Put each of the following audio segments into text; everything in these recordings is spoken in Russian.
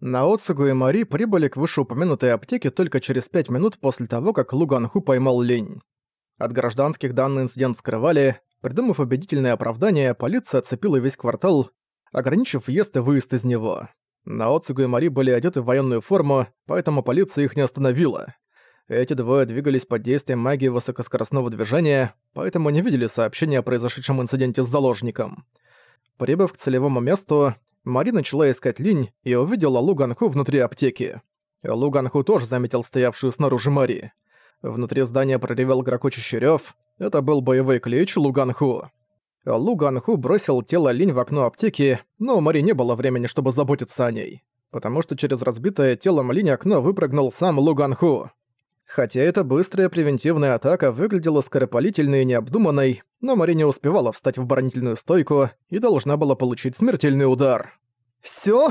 Наоцугу и Мари прибыли к вышеупомянутой аптеке только через пять минут после того, как Луганху поймал лень. От гражданских данный инцидент скрывали, придумав убедительное оправдание, полиция оцепила весь квартал, ограничив въезд и выезд из него. Наоцугу и Мари были одеты в военную форму, поэтому полиция их не остановила. Эти двое двигались под действием магии высокоскоростного движения, поэтому не видели сообщения о произошедшем инциденте с заложником. Прибыв к целевому месту, Мари начала искать Линь и увидела Лу Ганху внутри аптеки. Лу Ганху тоже заметил стоявшую снаружи Мари. Внутри здания проревел грохочущий рёв. Это был боевой клич Лу Ганху. Лу Ганху бросил тело Линь в окно аптеки, но у Мари не было времени, чтобы заботиться о ней. Потому что через разбитое телом Линь окно выпрыгнул сам Лу Ганху. Хотя эта быстрая превентивная атака выглядела скоропалительной и необдуманной, но Мари не успевала встать в оборонительную стойку и должна была получить смертельный удар. «Всё?»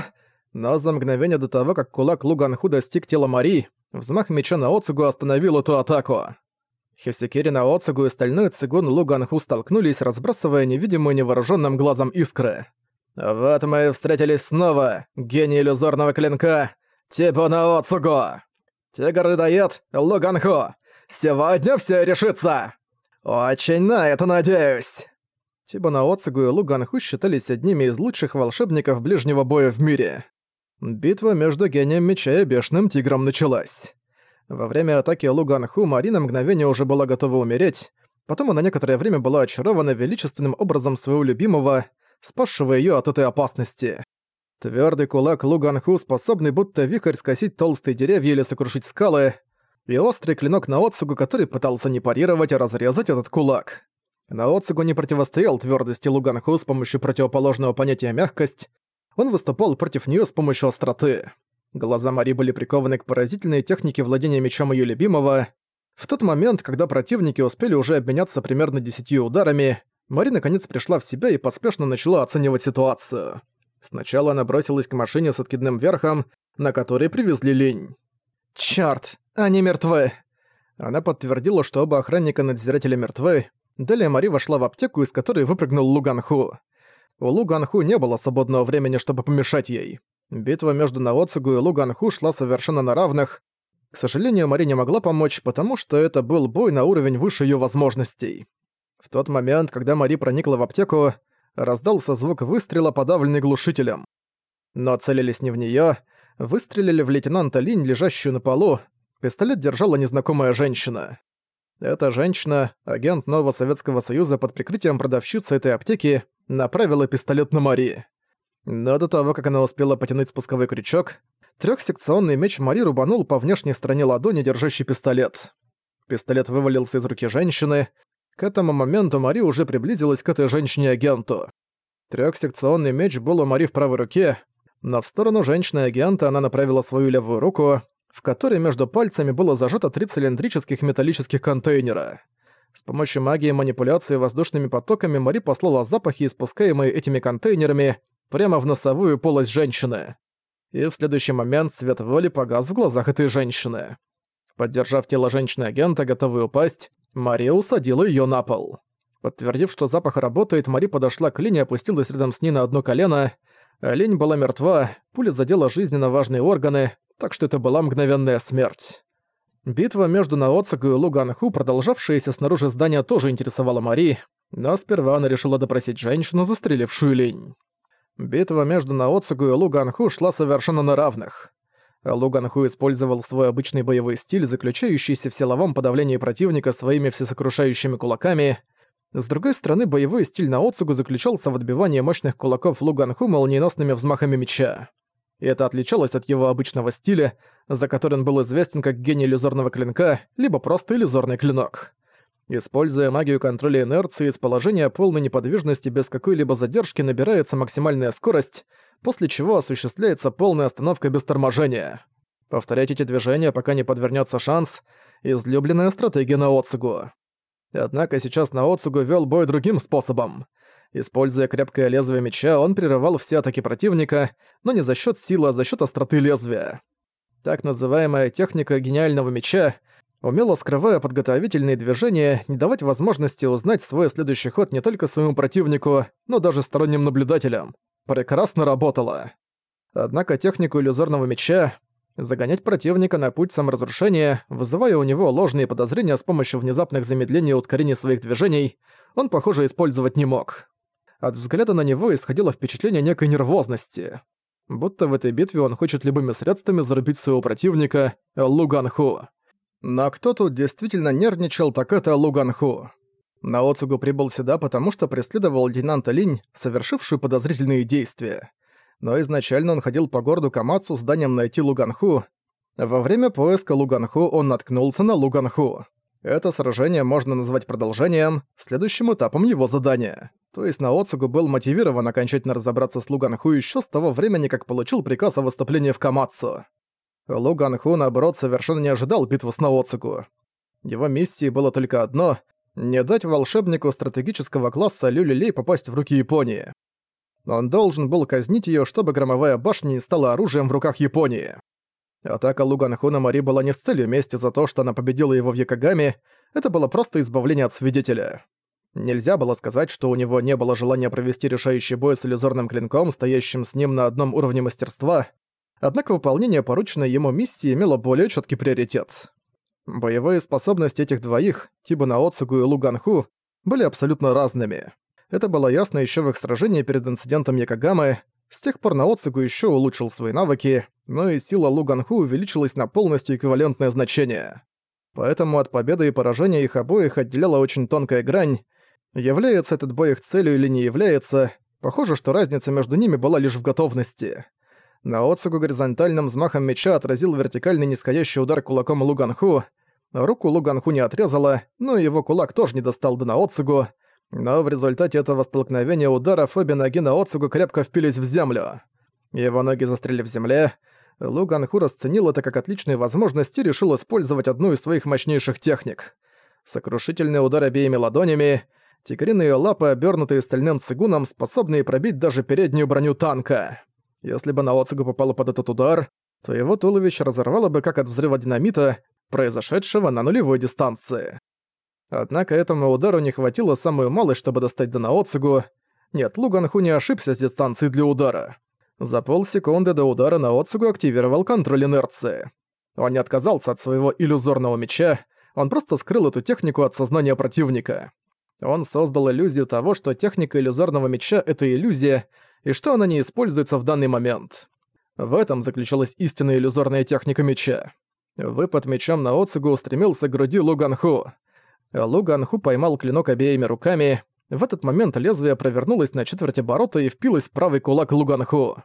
Но за мгновение до того, как кулак Луганху достиг тела Мари, взмах меча на Оцугу остановил эту атаку. Хисикири на Оцугу и стальной цигун Луганху столкнулись, разбрасывая невидимую невооруженным глазом искры. «Вот мы и встретились снова, гений иллюзорного клинка, типа на Оцугу!» «Тигр-людоед, Луганху! Сегодня все решится! Очень на это надеюсь!» Тибана Оцигу и Луганху считались одними из лучших волшебников ближнего боя в мире. Битва между гением меча и бешеным тигром началась. Во время атаки Луганху Мари на мгновение уже была готова умереть, потом она некоторое время была очарована величественным образом своего любимого, спасшего её от этой опасности. Твердый кулак Луганху, способный будто вихрь скосить толстые деревья или сокрушить скалы, и острый клинок на Оцугу, который пытался не парировать, а разрезать этот кулак. На Оцугу не противостоял твердости Луганху с помощью противоположного понятия «мягкость», он выступал против нее с помощью остроты. Глаза Мари были прикованы к поразительной технике владения мечом ее любимого. В тот момент, когда противники успели уже обменяться примерно десятью ударами, Мари наконец пришла в себя и поспешно начала оценивать ситуацию. Сначала она бросилась к машине с откидным верхом, на которой привезли лень. «Чёрт, они мертвы!» Она подтвердила, что оба охранника-надзирателя мертвы. Далее Мари вошла в аптеку, из которой выпрыгнул Луганху. У Луганху не было свободного времени, чтобы помешать ей. Битва между Наоцугу и Луганху шла совершенно на равных. К сожалению, Мари не могла помочь, потому что это был бой на уровень выше ее возможностей. В тот момент, когда Мари проникла в аптеку, раздался звук выстрела, подавленный глушителем. Но целились не в неё, выстрелили в лейтенанта Линь, лежащую на полу. Пистолет держала незнакомая женщина. Эта женщина, агент Нового Советского Союза под прикрытием продавщицы этой аптеки, направила пистолет на Мари. Но до того, как она успела потянуть спусковой крючок, трехсекционный меч Мари рубанул по внешней стороне ладони, держащий пистолет. Пистолет вывалился из руки женщины, к этому моменту Мари уже приблизилась к этой женщине-агенту. Трехсекционный меч был у Мари в правой руке, но в сторону женщины-агента она направила свою левую руку, в которой между пальцами было зажато три цилиндрических металлических контейнера. С помощью магии манипуляции воздушными потоками Мари послала запахи, испускаемые этими контейнерами, прямо в носовую полость женщины. И в следующий момент свет воли погас в глазах этой женщины. Поддержав тело женщины-агента, готовой упасть, Мария усадила её на пол. Подтвердив, что запах работает, Мари подошла к Лине и опустилась рядом с ней на одно колено. Линь была мертва, пуля задела жизненно важные органы, так что это была мгновенная смерть. Битва между Наоцугу и Луганху, продолжавшаяся снаружи здания, тоже интересовала Мари, но сперва она решила допросить женщину, застрелившую Линь. Битва между Наоцугу и Луганху шла совершенно на равных. Луганху использовал свой обычный боевой стиль, заключающийся в силовом подавлении противника своими всесокрушающими кулаками. С другой стороны, боевой стиль Наоцугу заключался в отбивании мощных кулаков Луганху молниеносными взмахами меча. И это отличалось от его обычного стиля, за который он был известен как гений иллюзорного клинка, либо просто иллюзорный клинок. Используя магию контроля инерции, из положения полной неподвижности без какой-либо задержки набирается максимальная скорость — после чего осуществляется полная остановка без торможения. Повторять эти движения, пока не подвернется шанс, излюбленная стратегия на Оцугу. Однако сейчас на Оцугу вел бой другим способом. Используя крепкое лезвие меча, он прерывал все атаки противника, но не за счет силы, а за счет остроты лезвия. Так называемая техника гениального меча, умело скрывая подготовительные движения, не давать возможности узнать свой следующий ход не только своему противнику, но даже сторонним наблюдателям прекрасно работала. Однако технику иллюзорного меча загонять противника на путь саморазрушения, вызывая у него ложные подозрения с помощью внезапных замедлений и ускорений своих движений, он, похоже, использовать не мог. От взгляда на него исходило впечатление некой нервозности. Будто в этой битве он хочет любыми средствами зарубить своего противника Луганху. Но кто тут действительно нервничал, так это Луганху. Наоцугу прибыл сюда, потому что преследовал лейтенанта Линь, совершившую подозрительные действия. Но изначально он ходил по городу Камацу с зданием найти Луганху. Во время поиска Луганху он наткнулся на Луганху. Это сражение можно назвать продолжением, следующим этапом его задания. То есть Наоцугу был мотивирован окончательно разобраться с Луганху еще с того времени, как получил приказ о выступлении в Камацу. Луганху, наоборот, совершенно не ожидал битвы с Наоцугу. Его миссией было только одно — не дать волшебнику стратегического класса Люлилей попасть в руки Японии. Он должен был казнить её, чтобы громовая башня не стала оружием в руках Японии. Атака Луганху на Мари была не с целью мести за то, что она победила его в Якогаме, это было просто избавление от свидетеля. Нельзя было сказать, что у него не было желания провести решающий бой с иллюзорным клинком, стоящим с ним на одном уровне мастерства, однако выполнение порученной ему миссии имело более чёткий приоритет. Боевые способности этих двоих, Тиба Наоцугу и Луганху, были абсолютно разными. Это было ясно еще в их сражении перед инцидентом Якогамы. С тех пор Наоцугу еще улучшил свои навыки, но и сила Луганху увеличилась на полностью эквивалентное значение. Поэтому от победы и поражения их обоих отделяла очень тонкая грань. Является этот бой их целью или не является, похоже, что разница между ними была лишь в готовности. Наоцугу горизонтальным взмахом меча отразил вертикальный нисходящий удар кулаком Луганху. Руку Луганху не отрезала, но его кулак тоже не достал до Наоцугу. Но в результате этого столкновения ударов обе ноги на Оцугу крепко впились в землю. Его ноги застряли в земле. Луган Ху расценил это как отличную возможность и решил использовать одну из своих мощнейших техник. Сокрушительный удар обеими ладонями, тигриные лапы, обернутые стальным цигуном, способные пробить даже переднюю броню танка. Если бы Наоцугу попало под этот удар, то его туловище разорвало бы как от взрыва динамита, произошедшего на нулевой дистанции. Однако этому удару не хватило самую малость, чтобы достать до Наоцугу. Нет, Луганху не ошибся с дистанцией для удара. За полсекунды до удара Наоцугу активировал контроль инерции. Он не отказался от своего иллюзорного меча, он просто скрыл эту технику от сознания противника. Он создал иллюзию того, что техника иллюзорного меча — это иллюзия, и что она не используется в данный момент. В этом заключалась истинная иллюзорная техника меча. Выпад мечом на Оцугу устремился к груди Луганху. Лу Ганху поймал клинок обеими руками. В этот момент лезвие провернулось на четверть оборота и впилось в правый кулак Лу Ганху.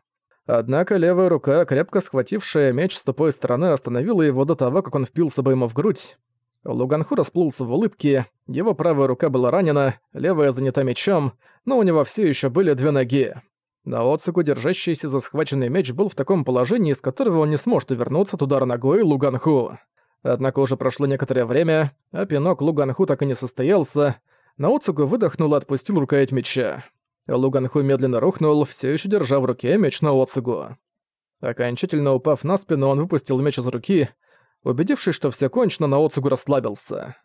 Однако левая рука, крепко схватившая меч с тупой стороны, остановила его до того, как он впился бы ему в грудь. Луганху расплылся в улыбке, его правая рука была ранена, левая занята мечом, но у него все еще были две ноги. Наоцуку, держащийся за схваченный меч, был в таком положении, из которого он не сможет увернуться от удара ногой Луганху. Однако уже прошло некоторое время, а пинок Луганху так и не состоялся. Наоцугу выдохнул и отпустил рукоять меча. Луганху медленно рухнул, все еще держа в руке меч Наоцугу. Окончательно упав на спину, он выпустил меч из руки. Убедившись, что все кончено, Наоцугу расслабился.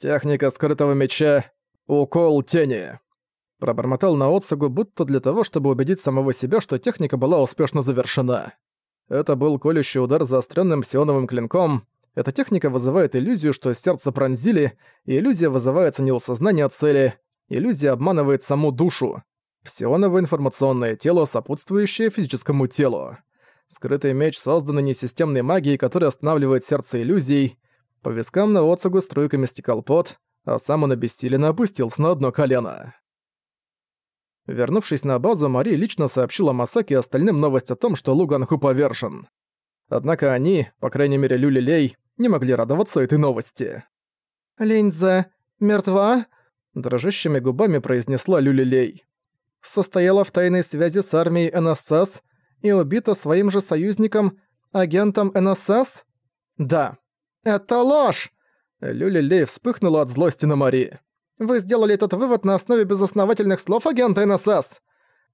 «Техника скрытого меча — укол тени». Пробормотал Наоцугу, будто для того, чтобы убедить самого себя, что техника была успешно завершена. Это был колющий удар заостренным сионовым клинком, эта техника вызывает иллюзию, что сердце пронзили, и иллюзия вызывается не у сознания цели, иллюзия обманывает саму душу. Псионовое информационное тело, сопутствующее физическому телу. Скрытый меч создан не системной магией, которая останавливает сердце иллюзий. По вискам на Оцугу струйками стекал пот, а сам он обессиленно опустился на одно колено. Вернувшись на базу, Мари лично сообщила Масаки остальным новость о том, что Луганху повержен. Однако они, по крайней мере Люли Лей, не могли радоваться этой новости. «Линза мертва?» – дрожащими губами произнесла Люли Лей. «Состояла в тайной связи с армией НСС и убита своим же союзником, агентом НСС?» «Да». «Это ложь!» Люли Лей вспыхнула от злости на Мари. «Вы сделали этот вывод на основе безосновательных слов агента НСС!»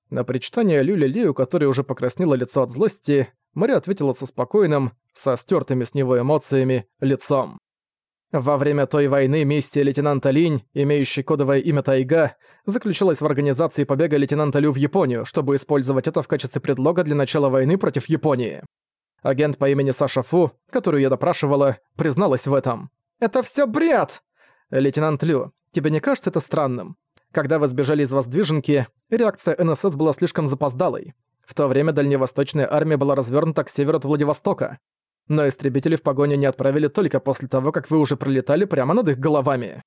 На причитание Люли Ли, у которой уже покраснело лицо от злости, Мари ответила со спокойным, со стертыми с него эмоциями, лицом. Во время той войны миссия лейтенанта Линь, имеющей кодовое имя Тайга, заключалась в организации побега лейтенанта Лю в Японию, чтобы использовать это в качестве предлога для начала войны против Японии. Агент по имени Саша Фу, которую я допрашивала, призналась в этом. «Это всё бред!» «Лейтенант Лю, тебе не кажется это странным? Когда вы сбежали из воздвиженки, реакция НСС была слишком запоздалой. В то время дальневосточная армия была развернута к северу от Владивостока. Но истребители в погоню не отправили только после того, как вы уже пролетали прямо над их головами.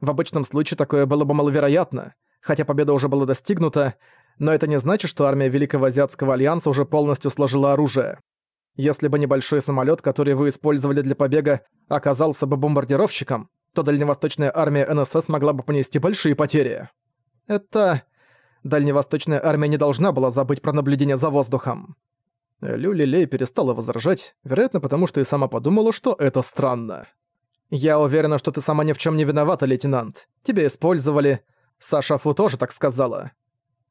В обычном случае такое было бы маловероятно, хотя победа уже была достигнута, но это не значит, что армия Великого Азиатского Альянса уже полностью сложила оружие. Если бы небольшой самолет, который вы использовали для побега, оказался бы бомбардировщиком, то дальневосточная армия НСС могла бы понести большие потери. Это... Дальневосточная армия не должна была забыть про наблюдение за воздухом. Люли Лей перестала возражать, вероятно, потому что и сама подумала, что это странно. «Я уверена, что ты сама ни в чем не виновата, лейтенант. Тебя использовали. Саша Фу тоже так сказала».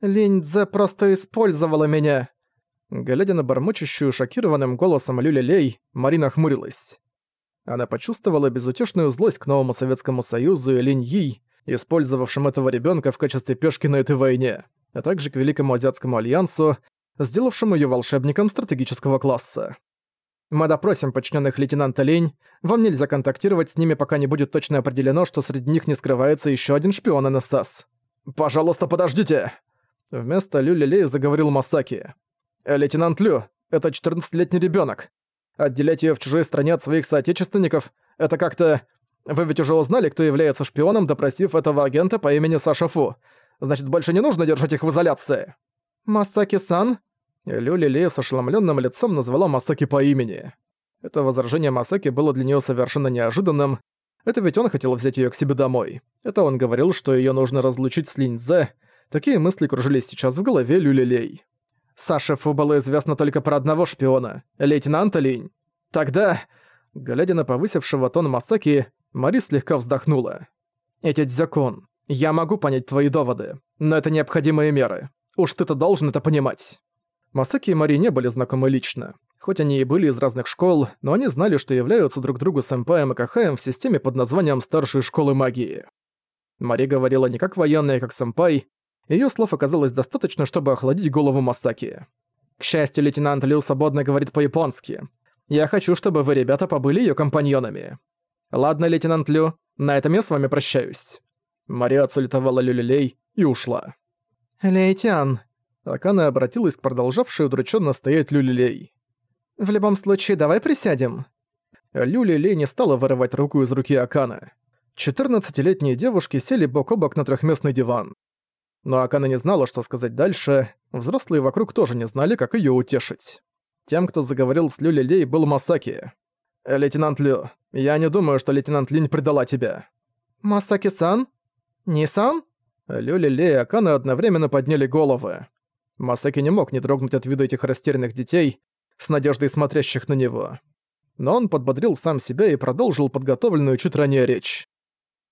«Линь-Дзе просто использовала меня». Глядя на бормочущую шокированным голосом Люли Лей, Марина хмурилась. Она почувствовала безутешную злость к новому Советскому Союзу и Линь Yi, использовавшим этого ребенка в качестве пешки на этой войне, а также к Великому Азиатскому Альянсу, сделавшему ее волшебником стратегического класса. Мы допросим подчиненных лейтенанта Лень. Вам нельзя контактировать с ними, пока не будет точно определено, что среди них не скрывается еще один шпион НСС. Пожалуйста, подождите. Вместо Лю Лилей заговорил Масаки. Лейтенант Лю, это 14-летний ребенок. Отделять ее в чужой стране от своих соотечественников — это как-то... Вы ведь уже узнали, кто является шпионом, допросив этого агента по имени Саша Фу. Значит, больше не нужно держать их в изоляции. Масаки-сан? Люли Ли с ошеломленным лицом назвала Масаки по имени. Это возражение Масаки было для нее совершенно неожиданным. Это ведь он хотел взять ее к себе домой. Это он говорил, что ее нужно разлучить с Линьзе. Такие мысли кружились сейчас в голове Люли Лей. Саше Фу было известно только про одного шпиона — лейтенанта Линь. Тогда, глядя на повысившего тон Масаки, Мари слегка вздохнула. «Эти дзякун, я могу понять твои доводы, но это необходимые меры. Уж ты-то должен это понимать». Масаки и Мари не были знакомы лично. Хоть они и были из разных школ, но они знали, что являются друг другу сэмпаем и кахаем в системе под названием «Старшей школы магии». Мари говорила не как военная, как сэмпай. Её слов оказалось достаточно, чтобы охладить голову Масаки. К счастью, лейтенант Лю свободно говорит по-японски. Я хочу, чтобы вы, ребята, побыли её компаньонами. Ладно, лейтенант Лю, на этом я с вами прощаюсь. Мария отсулетовала Люлилей и ушла. «Лейтян», Акана обратилась к продолжавшей удрученно стоять Люлилей. «В любом случае, давай присядем». Люлилей не стала вырывать руку из руки Акана. 14-летние девушки сели бок о бок на трехместный диван. Но Акана не знала, что сказать дальше, взрослые вокруг тоже не знали, как ее утешить. Тем, кто заговорил с Люлилей, был Масаки. «Лейтенант Лю, я не думаю, что лейтенант Линь предала тебя». «Масаки-сан? Не-сан?» Люлилей и Акана одновременно подняли головы. Масаки не мог не дрогнуть от вида этих растерянных детей, с надеждой смотрящих на него. Но он подбодрил сам себя и продолжил подготовленную чуть ранее речь.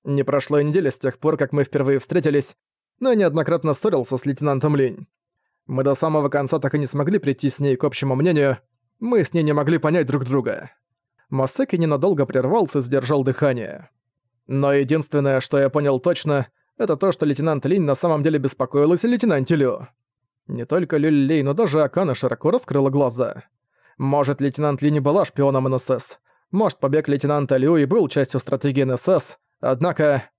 Не прошло и недели с тех пор, как мы впервые встретились, но я неоднократно ссорился с лейтенантом Линь. Мы до самого конца так и не смогли прийти с ней к общему мнению, мы с ней не могли понять друг друга. Масаки ненадолго прервался и сдержал дыхание. Но единственное, что я понял точно, это то, что лейтенант Линь на самом деле беспокоилась о лейтенанте Лю. Не только Люлей, но даже Акана широко раскрыла глаза. Может, лейтенант Ли не была шпионом НСС. Может, побег лейтенанта Лю и был частью стратегии НСС. Однако...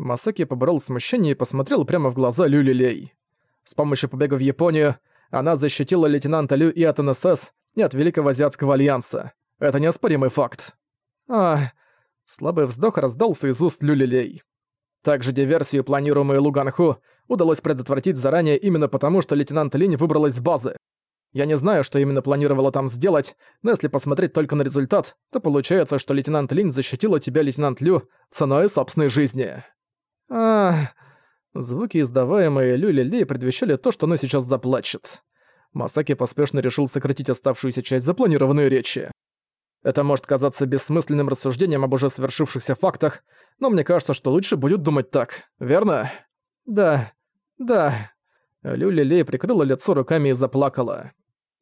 Масаки поборол смущение и посмотрел прямо в глаза Люлилей. С помощью побега в Японию она защитила лейтенанта Лю и от НСС, и от Великого Азиатского Альянса. Это неоспоримый факт. А, слабый вздох раздался из уст Люлилей. Также диверсию, планируемую Луганху, удалось предотвратить заранее именно потому, что лейтенант Линь выбралась с базы. Я не знаю, что именно планировала там сделать, но если посмотреть только на результат, то получается, что лейтенант Линь защитила тебя, лейтенант Лю, ценой собственной жизни. Ах... Звуки, издаваемые Люли Ли, предвещали то, что она сейчас заплачет. Масаки поспешно решил сократить оставшуюся часть запланированной речи. Это может казаться бессмысленным рассуждением об уже свершившихся фактах, но мне кажется, что лучше будет думать так, верно? Да, «Да». Лей прикрыла лицо руками и заплакала.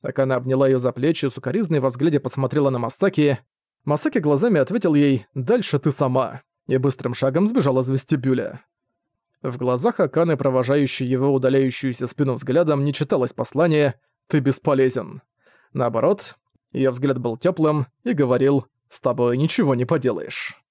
Так она обняла её за плечи, сукоризной во взгляде посмотрела на Масаки. Масаки глазами ответил ей «Дальше ты сама» и быстрым шагом сбежал из вестибюля. В глазах Аканы, провожающей его удаляющуюся спину взглядом, не читалось послание «Ты бесполезен». Наоборот, её взгляд был тёплым и говорил «С тобой ничего не поделаешь».